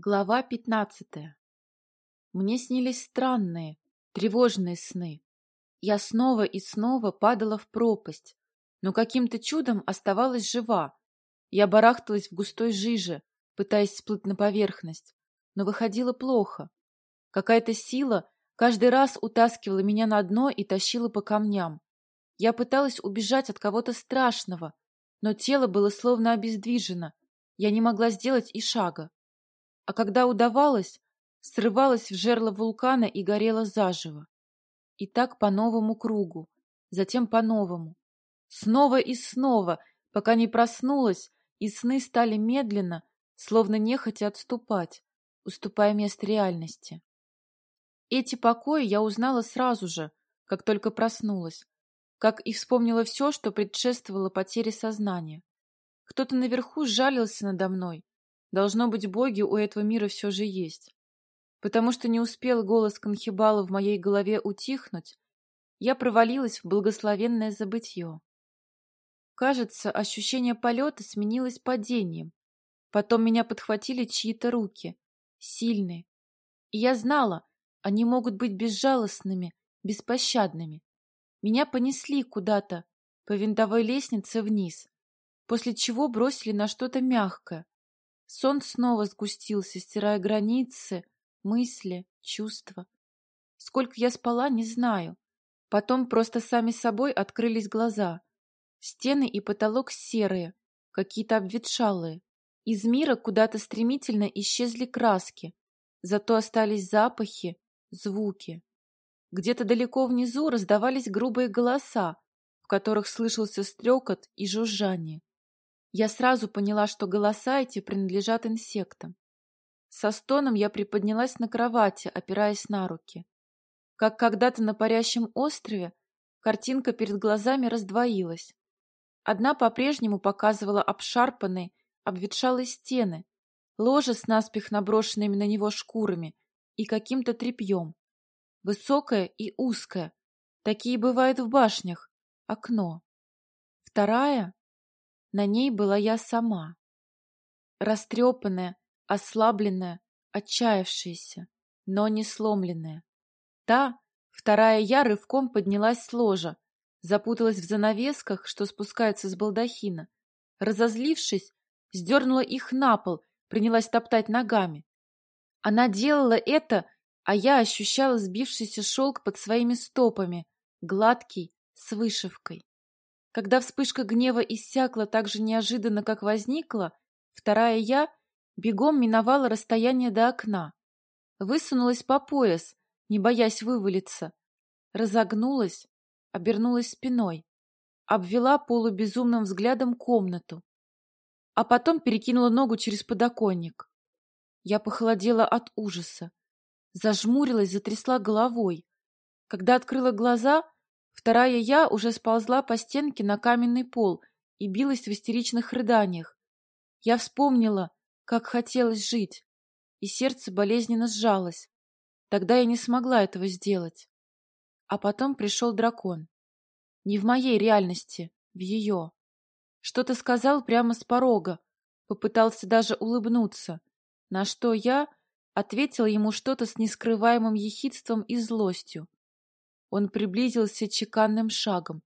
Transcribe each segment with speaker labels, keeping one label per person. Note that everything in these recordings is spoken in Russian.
Speaker 1: Глава пятнадцатая. Мне снились странные, тревожные сны. Я снова и снова падала в пропасть, но каким-то чудом оставалась жива. Я барахталась в густой жиже, пытаясь всплыть на поверхность, но выходило плохо. Какая-то сила каждый раз утаскивала меня на дно и тащила по камням. Я пыталась убежать от кого-то страшного, но тело было словно обездвижено. Я не могла сделать и шага а когда удавалось, срывалась в жерло вулкана и горела заживо. И так по новому кругу, затем по новому. Снова и снова, пока не проснулась, и сны стали медленно, словно нехотя отступать, уступая место реальности. Эти покои я узнала сразу же, как только проснулась, как и вспомнила все, что предшествовало потере сознания. Кто-то наверху сжалился надо мной, Должно быть, боги у этого мира все же есть. Потому что не успел голос Конхибала в моей голове утихнуть, я провалилась в благословенное забытье. Кажется, ощущение полета сменилось падением. Потом меня подхватили чьи-то руки, сильные. И я знала, они могут быть безжалостными, беспощадными. Меня понесли куда-то, по винтовой лестнице вниз, после чего бросили на что-то мягкое, Сон снова сгустился, стирая границы, мысли, чувства. Сколько я спала, не знаю. Потом просто сами собой открылись глаза. Стены и потолок серые, какие-то обветшалые. Из мира куда-то стремительно исчезли краски, зато остались запахи, звуки. Где-то далеко внизу раздавались грубые голоса, в которых слышался стрекот и жужжание. Я сразу поняла, что голоса эти принадлежат инсектам. Со стоном я приподнялась на кровати, опираясь на руки. Как когда-то на парящем острове, картинка перед глазами раздвоилась. Одна по-прежнему показывала обшарпанные, обветшалые стены, ложе с наспех наброшенными на него шкурами и каким-то тряпьем. Высокое и узкое. Такие бывают в башнях. Окно. Вторая на ней была я сама. Растрепанная, ослабленная, отчаявшаяся, но не сломленная. Та, вторая я, рывком поднялась с ложа, запуталась в занавесках, что спускаются с балдахина. Разозлившись, сдернула их на пол, принялась топтать ногами. Она делала это, а я ощущала сбившийся шелк под своими стопами, гладкий, с вышивкой. Когда вспышка гнева иссякла так же неожиданно, как возникла, вторая я бегом миновала расстояние до окна. Высунулась по пояс, не боясь вывалиться. Разогнулась, обернулась спиной. Обвела полубезумным взглядом комнату. А потом перекинула ногу через подоконник. Я похолодела от ужаса. Зажмурилась, затрясла головой. Когда открыла глаза, Вторая я уже сползла по стенке на каменный пол и билась в истеричных рыданиях. Я вспомнила, как хотелось жить, и сердце болезненно сжалось. Тогда я не смогла этого сделать. А потом пришел дракон. Не в моей реальности, в ее. Что-то сказал прямо с порога, попытался даже улыбнуться, на что я ответила ему что-то с нескрываемым ехидством и злостью. Он приблизился чеканным шагом,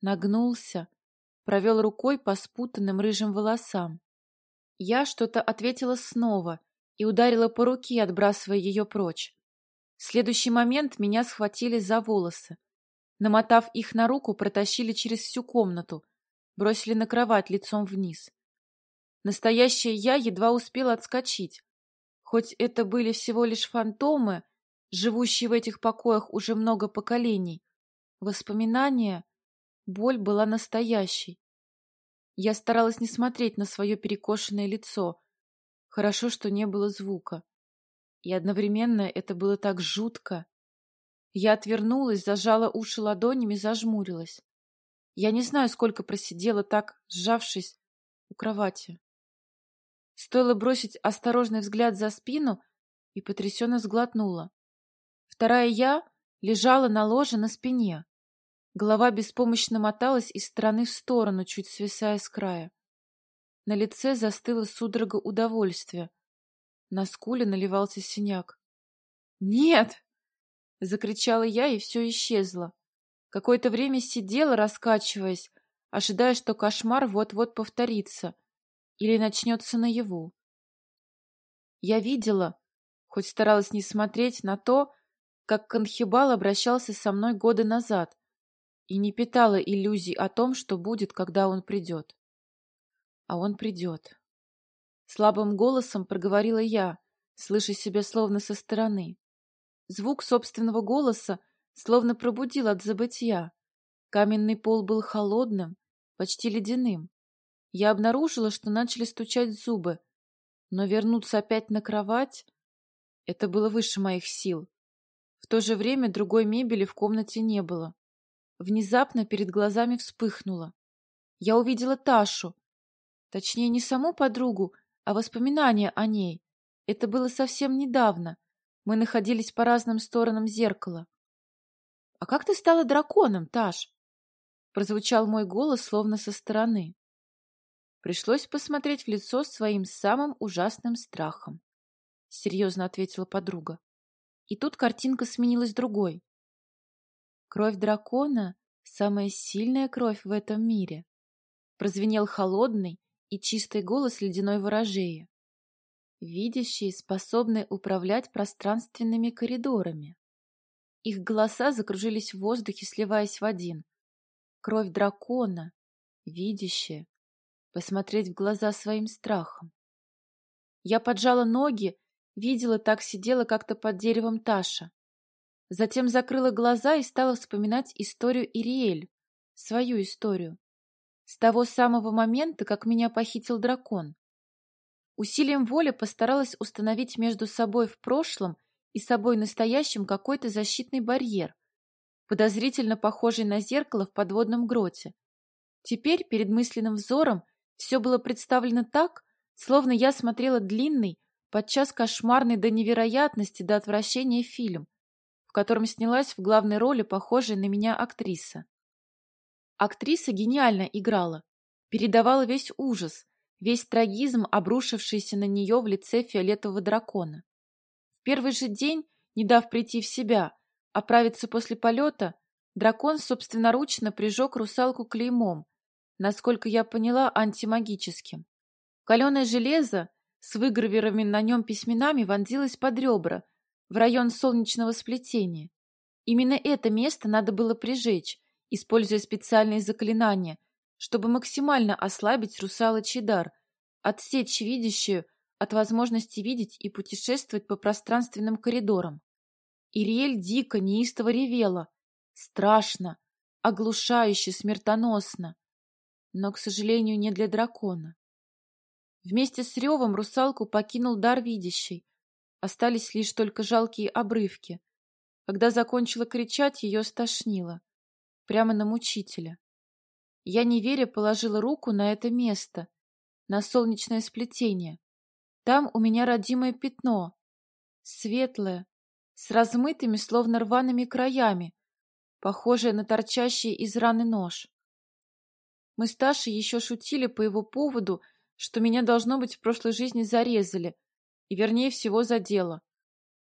Speaker 1: нагнулся, провел рукой по спутанным рыжим волосам. Я что-то ответила снова и ударила по руке, отбрасывая ее прочь. В следующий момент меня схватили за волосы. Намотав их на руку, протащили через всю комнату, бросили на кровать лицом вниз. Настоящая я едва успела отскочить. Хоть это были всего лишь фантомы, живущий в этих покоях уже много поколений. Воспоминания, боль была настоящей. Я старалась не смотреть на свое перекошенное лицо. Хорошо, что не было звука. И одновременно это было так жутко. Я отвернулась, зажала уши ладонями, зажмурилась. Я не знаю, сколько просидела так, сжавшись у кровати. Стоило бросить осторожный взгляд за спину и потрясенно сглотнула. Вторая я лежала на ложе на спине. Голова беспомощно моталась из стороны в сторону, чуть свисая с края. На лице застыла судорога удовольствия. На скуле наливался синяк. «Нет!» — закричала я, и все исчезло. Какое-то время сидела, раскачиваясь, ожидая, что кошмар вот-вот повторится или начнется наяву. Я видела, хоть старалась не смотреть на то, как Конхибал обращался со мной годы назад, и не питала иллюзий о том, что будет, когда он придет. А он придет. Слабым голосом проговорила я, слыша себя словно со стороны. Звук собственного голоса словно пробудил от забытья. Каменный пол был холодным, почти ледяным. Я обнаружила, что начали стучать зубы, но вернуться опять на кровать — это было выше моих сил. То же время другой мебели в комнате не было. Внезапно перед глазами вспыхнуло. Я увидела Ташу. Точнее, не саму подругу, а воспоминания о ней. Это было совсем недавно. Мы находились по разным сторонам зеркала. «А как ты стала драконом, Таш?» Прозвучал мой голос словно со стороны. Пришлось посмотреть в лицо своим самым ужасным страхом. Серьезно ответила подруга. И тут картинка сменилась другой. Кровь дракона — самая сильная кровь в этом мире. Прозвенел холодный и чистый голос ледяной ворожеи. Видящие способны управлять пространственными коридорами. Их голоса закружились в воздухе, сливаясь в один. Кровь дракона, видящая, посмотреть в глаза своим страхом. Я поджала ноги, видела, так сидела как-то под деревом Таша. Затем закрыла глаза и стала вспоминать историю Ириэль, свою историю. С того самого момента, как меня похитил дракон. Усилием воли постаралась установить между собой в прошлом и собой настоящим какой-то защитный барьер, подозрительно похожий на зеркало в подводном гроте. Теперь перед мысленным взором все было представлено так, словно я смотрела длинный, подчас кошмарный до невероятности, до отвращения фильм, в котором снялась в главной роли похожая на меня актриса. Актриса гениально играла, передавала весь ужас, весь трагизм, обрушившийся на нее в лице фиолетового дракона. В первый же день, не дав прийти в себя, оправиться после полета, дракон собственноручно прижег русалку клеймом, насколько я поняла, антимагическим. Каленое железо с выгравированными на нем письменами вонзилось под ребра, в район солнечного сплетения. Именно это место надо было прижечь, используя специальные заклинания, чтобы максимально ослабить русалочий дар, отсечь видящую от возможности видеть и путешествовать по пространственным коридорам. Ириэль дико, неистово ревела. Страшно, оглушающе, смертоносно. Но, к сожалению, не для дракона. Вместе с ревом русалку покинул дар видящий. Остались лишь только жалкие обрывки. Когда закончила кричать, ее стошнило. Прямо на мучителя. Я, не веря, положила руку на это место, на солнечное сплетение. Там у меня родимое пятно. Светлое, с размытыми, словно рваными краями, похожее на торчащий из раны нож. Мы с Ташей еще шутили по его поводу, что меня, должно быть, в прошлой жизни зарезали, и, вернее всего, за дело.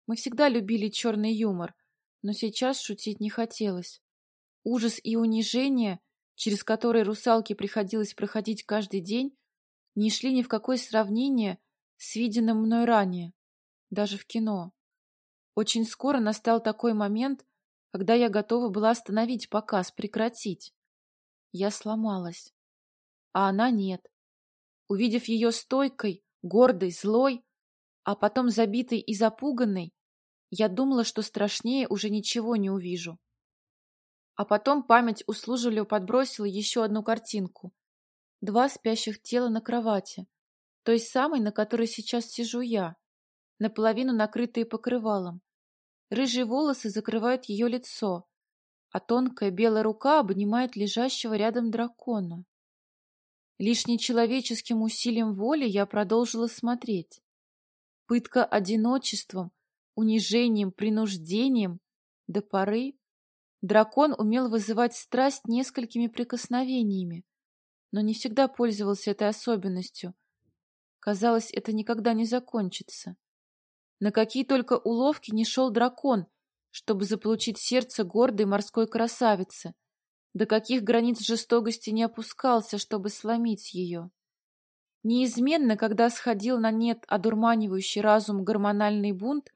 Speaker 1: Мы всегда любили черный юмор, но сейчас шутить не хотелось. Ужас и унижение, через которые русалке приходилось проходить каждый день, не шли ни в какое сравнение с виденным мной ранее, даже в кино. Очень скоро настал такой момент, когда я готова была остановить показ, прекратить. Я сломалась. А она нет. Увидев ее стойкой, гордой, злой, а потом забитой и запуганной, я думала, что страшнее уже ничего не увижу. А потом память услужливо подбросила еще одну картинку. Два спящих тела на кровати, той самой, на которой сейчас сижу я наполовину накрытые покрывалом. Рыжие волосы закрывают ее лицо, а тонкая белая рука обнимает лежащего рядом дракона. Лишь нечеловеческим усилием воли я продолжила смотреть. Пытка одиночеством, унижением, принуждением до поры. Дракон умел вызывать страсть несколькими прикосновениями, но не всегда пользовался этой особенностью. Казалось, это никогда не закончится. На какие только уловки не шел дракон, чтобы заполучить сердце гордой морской красавицы, до каких границ жестокости не опускался, чтобы сломить ее. Неизменно, когда сходил на нет одурманивающий разум гормональный бунт,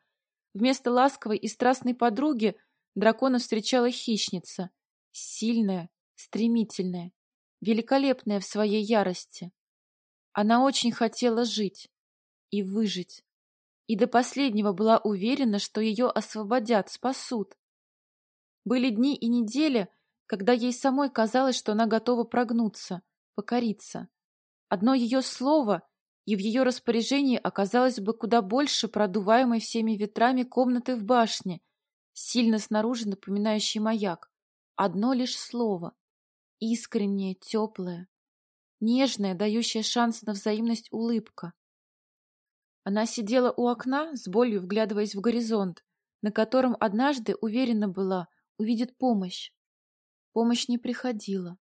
Speaker 1: вместо ласковой и страстной подруги дракона встречала хищница, сильная, стремительная, великолепная в своей ярости. Она очень хотела жить и выжить, и до последнего была уверена, что ее освободят, спасут. Были дни и недели, когда ей самой казалось, что она готова прогнуться, покориться. Одно ее слово, и в ее распоряжении оказалось бы куда больше продуваемой всеми ветрами комнаты в башне, сильно снаружи напоминающей маяк. Одно лишь слово. Искреннее, теплое, нежная, дающая шанс на взаимность улыбка. Она сидела у окна, с болью вглядываясь в горизонт, на котором однажды уверена была, увидит помощь. Помощь не приходила.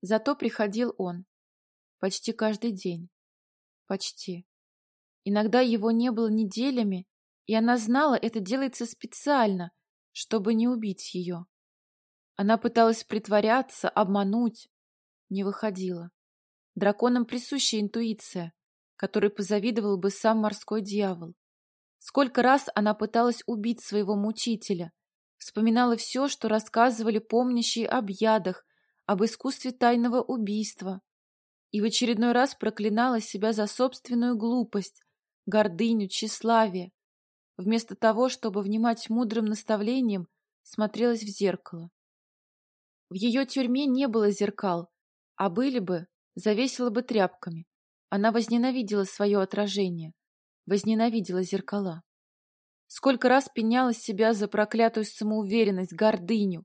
Speaker 1: Зато приходил он. Почти каждый день. Почти. Иногда его не было неделями, и она знала, это делается специально, чтобы не убить ее. Она пыталась притворяться, обмануть. Не выходила. Драконам присуща интуиция, которой позавидовал бы сам морской дьявол. Сколько раз она пыталась убить своего мучителя, вспоминала все, что рассказывали помнящие об ядах, об искусстве тайного убийства, и в очередной раз проклинала себя за собственную глупость, гордыню, тщеславие. Вместо того, чтобы внимать мудрым наставлениям, смотрелась в зеркало. В ее тюрьме не было зеркал, а были бы, завесила бы тряпками. Она возненавидела свое отражение, возненавидела зеркала. Сколько раз пеняла себя за проклятую самоуверенность, гордыню.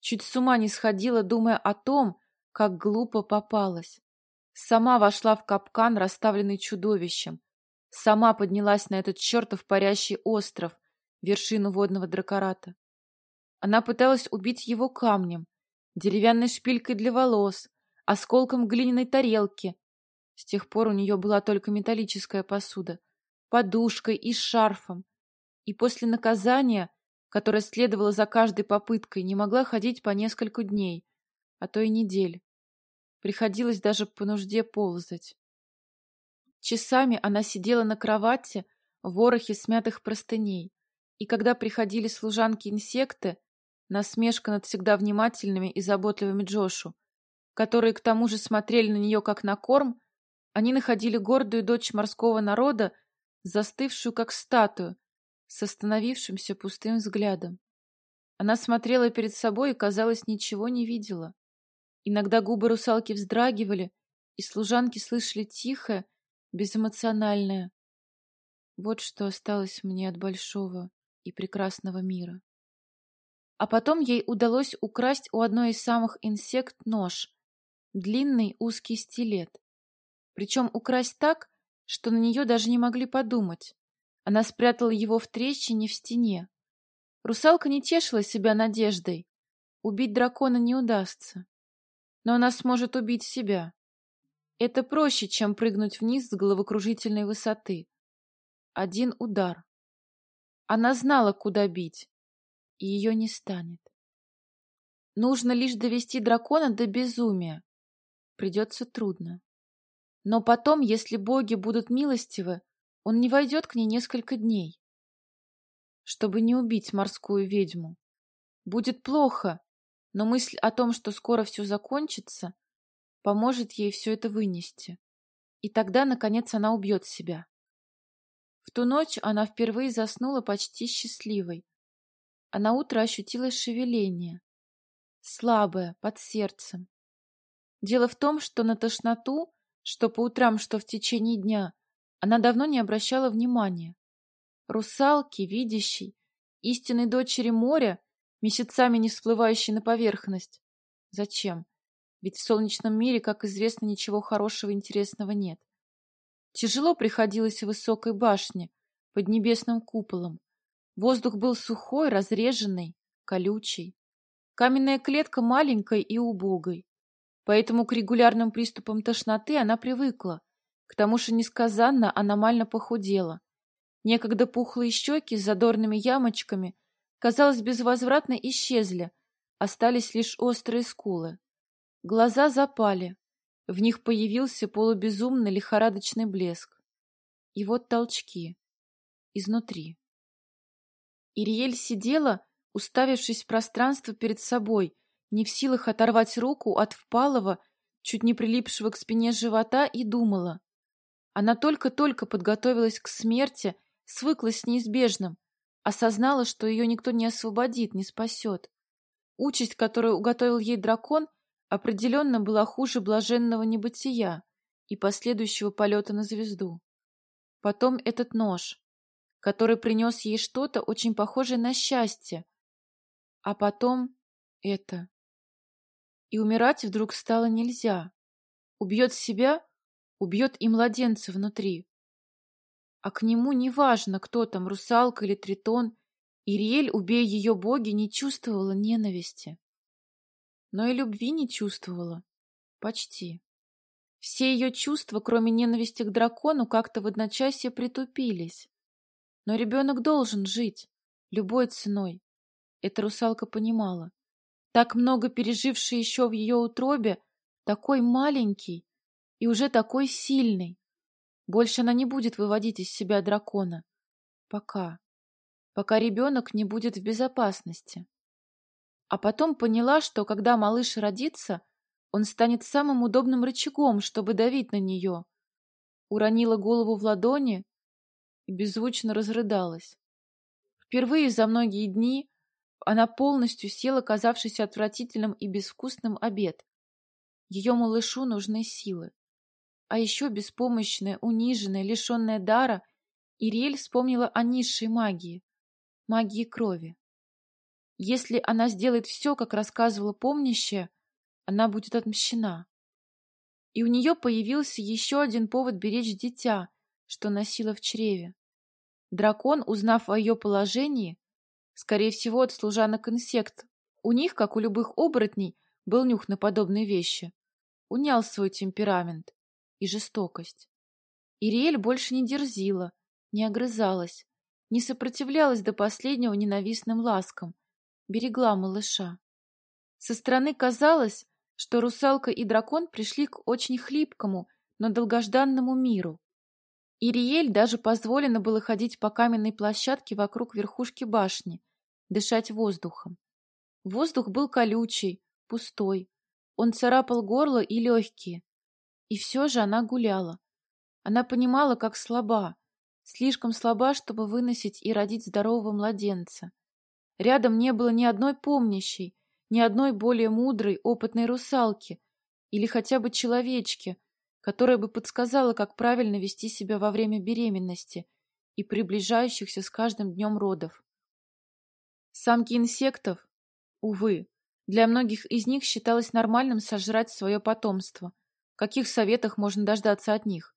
Speaker 1: Чуть с ума не сходила, думая о том, как глупо попалась. Сама вошла в капкан, расставленный чудовищем. Сама поднялась на этот чертов парящий остров, вершину водного дракората. Она пыталась убить его камнем, деревянной шпилькой для волос, осколком глиняной тарелки. С тех пор у нее была только металлическая посуда, подушкой и шарфом. И после наказания, которое следовало за каждой попыткой, не могла ходить по несколько дней, а то и недель. Приходилось даже по нужде ползать. Часами она сидела на кровати в ворохе смятых простыней, и когда приходили служанки-инсекты, насмешка над всегда внимательными и заботливыми Джошу, которые к тому же смотрели на нее как на корм, они находили гордую дочь морского народа, застывшую как статую, с остановившимся пустым взглядом. Она смотрела перед собой и, казалось, ничего не видела. Иногда губы русалки вздрагивали, и служанки слышали тихое, безэмоциональное. Вот что осталось мне от большого и прекрасного мира. А потом ей удалось украсть у одной из самых инсект нож, длинный узкий стилет. Причем украсть так, что на нее даже не могли подумать. Она спрятала его в трещине в стене. Русалка не тешила себя надеждой. Убить дракона не удастся. Но она сможет убить себя. Это проще, чем прыгнуть вниз с головокружительной высоты. Один удар. Она знала, куда бить, и ее не станет. Нужно лишь довести дракона до безумия, придется трудно. Но потом, если боги будут милостивы, он не войдет к ней несколько дней, чтобы не убить морскую ведьму. Будет плохо, но мысль о том, что скоро все закончится, поможет ей все это вынести. И тогда, наконец, она убьет себя. В ту ночь она впервые заснула почти счастливой, а на утро ощутила шевеление, слабое, под сердцем. Дело в том, что на тошноту, что по утрам, что в течение дня, она давно не обращала внимания. Русалки, видящей, истинной дочери моря, месяцами не всплывающей на поверхность. Зачем? Ведь в солнечном мире, как известно, ничего хорошего и интересного нет. Тяжело приходилось в высокой башне, под небесным куполом. Воздух был сухой, разреженный, колючий. Каменная клетка маленькой и убогой. Поэтому к регулярным приступам тошноты она привыкла, к тому же несказанно аномально похудела. Некогда пухлые щеки с задорными ямочками, казалось, безвозвратно исчезли, остались лишь острые скулы. Глаза запали, в них появился полубезумный лихорадочный блеск. И вот толчки. Изнутри. Ириэль сидела, уставившись в пространство перед собой, не в силах оторвать руку от впалого, чуть не прилипшего к спине живота, и думала. Она только-только подготовилась к смерти, свыклась с неизбежным, осознала, что ее никто не освободит, не спасет. Участь, которую уготовил ей дракон, определенно была хуже блаженного небытия и последующего полета на звезду. Потом этот нож, который принес ей что-то очень похожее на счастье, а потом это. И умирать вдруг стало нельзя. Убьет себя, убьет и младенца внутри. А к нему не важно, кто там, русалка или тритон, Ириэль, убей ее боги, не чувствовала ненависти. Но и любви не чувствовала. Почти. Все ее чувства, кроме ненависти к дракону, как-то в одночасье притупились. Но ребенок должен жить, любой ценой. Эта русалка понимала. Так много переживший еще в ее утробе, такой маленький и уже такой сильный. Больше она не будет выводить из себя дракона. Пока. Пока ребенок не будет в безопасности. А потом поняла, что когда малыш родится, он станет самым удобным рычагом, чтобы давить на нее. Уронила голову в ладони и беззвучно разрыдалась. Впервые за многие дни она полностью съела казавшийся отвратительным и безвкусным обед. Ее малышу нужны силы. А еще беспомощная, униженная, лишенная дара, Ириэль вспомнила о низшей магии, магии крови. Если она сделает все, как рассказывала помнящая, она будет отмщена. И у нее появился еще один повод беречь дитя, что носила в чреве. Дракон, узнав о ее положении, скорее всего, от служанок инсект, у них, как у любых оборотней, был нюх на подобные вещи, унял свой темперамент и жестокость. Ириэль больше не дерзила, не огрызалась, не сопротивлялась до последнего ненавистным ласкам, берегла малыша. Со стороны казалось, что русалка и дракон пришли к очень хлипкому, но долгожданному миру. Ириэль даже позволено было ходить по каменной площадке вокруг верхушки башни, дышать воздухом. Воздух был колючий, пустой. Он царапал горло и легкие. И все же она гуляла. Она понимала, как слаба, слишком слаба, чтобы выносить и родить здорового младенца. Рядом не было ни одной помнящей, ни одной более мудрой, опытной русалки или хотя бы человечки, которая бы подсказала, как правильно вести себя во время беременности и приближающихся с каждым днем родов. Самки инсектов, увы, для многих из них считалось нормальным сожрать свое потомство. Каких советах можно дождаться от них?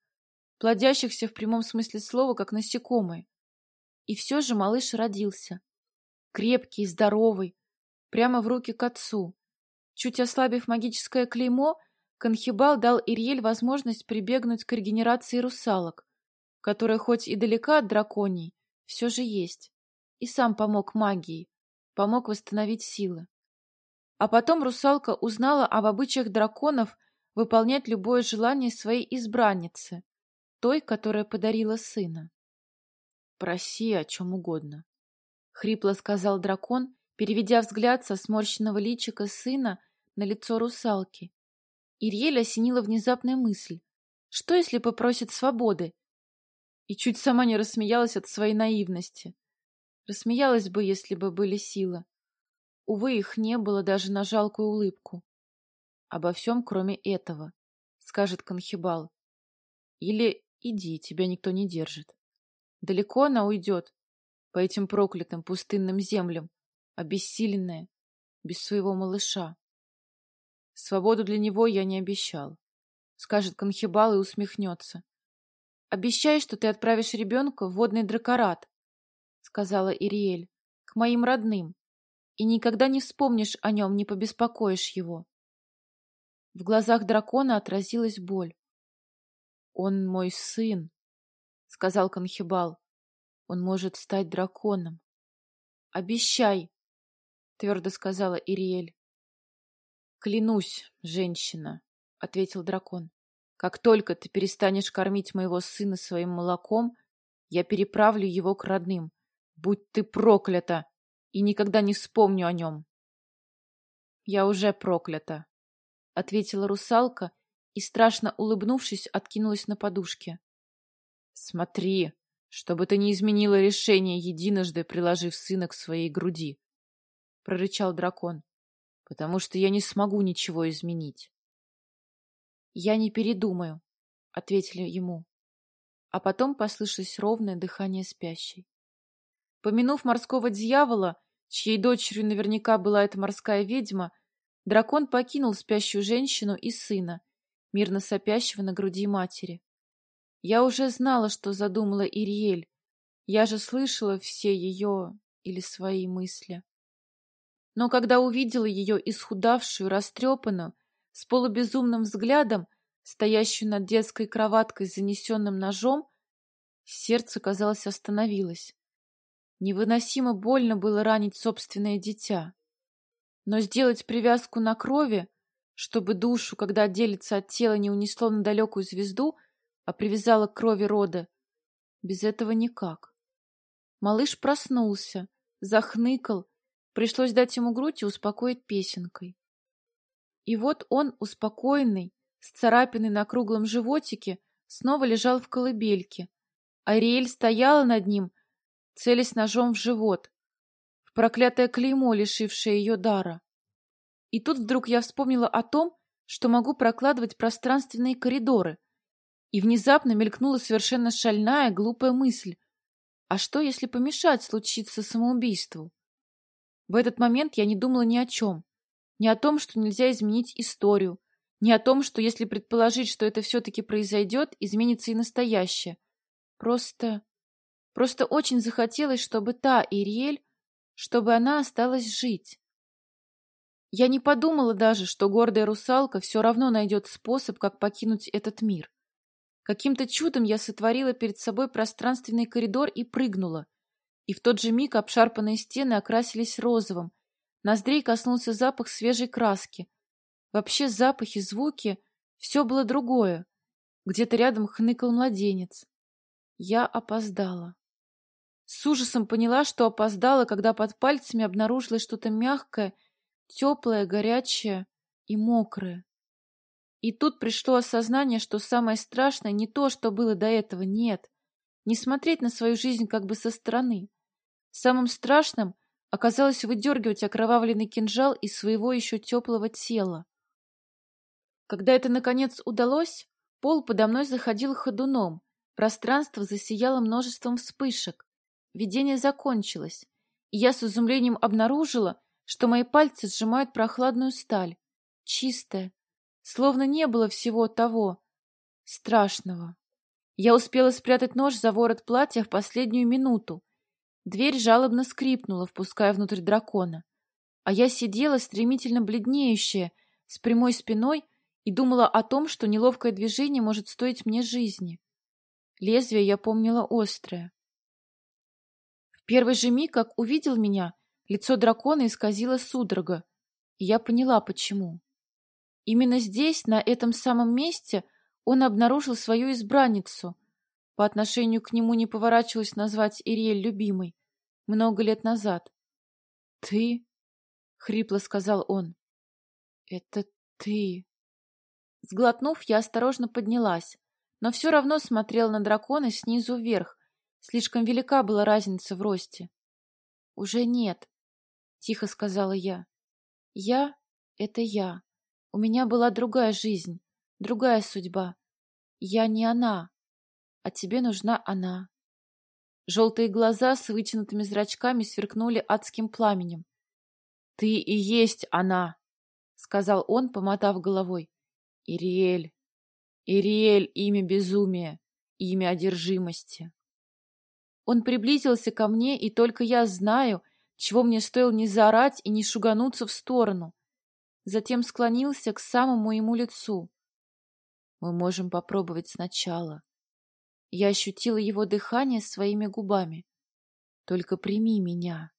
Speaker 1: плодящихся в прямом смысле слова, как насекомые. И все же малыш родился. Крепкий, здоровый, прямо в руки к отцу. Чуть ослабив магическое клеймо, Конхибал дал Ириэль возможность прибегнуть к регенерации русалок, которая хоть и далека от драконий, все же есть, и сам помог магии, помог восстановить силы. А потом русалка узнала об обычаях драконов выполнять любое желание своей избранницы, той, которая подарила сына. «Проси о чем угодно», — хрипло сказал дракон, переведя взгляд со сморщенного личика сына на лицо русалки. Ирьель осенила внезапная мысль. Что, если попросит свободы? И чуть сама не рассмеялась от своей наивности. Рассмеялась бы, если бы были силы. Увы, их не было даже на жалкую улыбку. Обо всем, кроме этого, скажет Конхибал. Или Иди, тебя никто не держит. Далеко она уйдет, по этим проклятым пустынным землям, обессиленная, без своего малыша. Свободу для него я не обещал. Скажет Конхибал и усмехнется. Обещай, что ты отправишь ребенка в водный дракорат, сказала Ириэль, к моим родным, и никогда не вспомнишь о нем, не побеспокоишь его. В глазах дракона отразилась боль. «Он мой сын», — сказал Конхибал. Он может стать драконом. Обещай, твердо сказала Ириэль. Клянусь, женщина, ответил дракон. Как только ты перестанешь кормить моего сына своим молоком, я переправлю его к родным. Будь ты проклята, и никогда не вспомню о нем. Я уже проклята, ответила русалка и, страшно улыбнувшись, откинулась на подушке. Смотри, чтобы ты не изменила решение, единожды приложив сына к своей груди, прорычал дракон, потому что я не смогу ничего изменить. Я не передумаю, ответили ему. А потом послышалось ровное дыхание спящей. Помянув морского дьявола, чьей дочерью наверняка была эта морская ведьма, дракон покинул спящую женщину и сына, мирно сопящего на груди матери. Я уже знала, что задумала Ириэль. Я же слышала все ее или свои мысли. Но когда увидела ее исхудавшую, растрепанную, с полубезумным взглядом, стоящую над детской кроваткой с занесенным ножом, сердце, казалось, остановилось. Невыносимо больно было ранить собственное дитя. Но сделать привязку на крови, чтобы душу, когда отделится от тела, не унесло на далекую звезду, а привязало к крови рода, без этого никак. Малыш проснулся, захныкал, пришлось дать ему грудь и успокоить песенкой. И вот он, успокоенный, с царапиной на круглом животике, снова лежал в колыбельке. Ариэль стояла над ним, целясь ножом в живот, проклятое клеймо, лишившее ее дара. И тут вдруг я вспомнила о том, что могу прокладывать пространственные коридоры, и внезапно мелькнула совершенно шальная, глупая мысль. А что, если помешать случиться самоубийству? В этот момент я не думала ни о чем. Ни о том, что нельзя изменить историю, ни о том, что если предположить, что это все-таки произойдет, изменится и настоящее. Просто... Просто очень захотелось, чтобы та Ириэль, чтобы она осталась жить. Я не подумала даже, что гордая русалка все равно найдет способ, как покинуть этот мир. Каким-то чудом я сотворила перед собой пространственный коридор и прыгнула. И в тот же миг обшарпанные стены окрасились розовым, Ноздрей коснулся запах свежей краски. Вообще запахи, звуки — все было другое. Где-то рядом хныкал младенец. Я опоздала. С ужасом поняла, что опоздала, когда под пальцами обнаружилось что-то мягкое, теплое, горячее и мокрое. И тут пришло осознание, что самое страшное не то, что было до этого, нет. Не смотреть на свою жизнь как бы со стороны. Самым страшным оказалось выдергивать окровавленный кинжал из своего еще теплого тела. Когда это, наконец, удалось, пол подо мной заходил ходуном, пространство засияло множеством вспышек. Видение закончилось, и я с изумлением обнаружила, что мои пальцы сжимают прохладную сталь, чистая, словно не было всего того страшного. Я успела спрятать нож за ворот платья в последнюю минуту, Дверь жалобно скрипнула, впуская внутрь дракона. А я сидела, стремительно бледнеющая, с прямой спиной, и думала о том, что неловкое движение может стоить мне жизни. Лезвие я помнила острое. Первый же миг, как увидел меня, лицо дракона исказило судорога, и я поняла, почему. Именно здесь, на этом самом месте, он обнаружил свою избранницу, по отношению к нему не поворачивалась назвать Ириэль любимой. Много лет назад. «Ты?» — хрипло сказал он. «Это ты?» Сглотнув, я осторожно поднялась, но все равно смотрела на дракона снизу вверх. Слишком велика была разница в росте. «Уже нет», — тихо сказала я. «Я — это я. У меня была другая жизнь, другая судьба. Я не она а тебе нужна она. Желтые глаза с вытянутыми зрачками сверкнули адским пламенем. — Ты и есть она, — сказал он, помотав головой. — Ириэль. Ириэль — имя безумия, имя одержимости. Он приблизился ко мне, и только я знаю, чего мне стоило не заорать и не шугануться в сторону. Затем склонился к самому ему лицу. Мы можем попробовать сначала. Я ощутила его дыхание своими губами. только прими меня.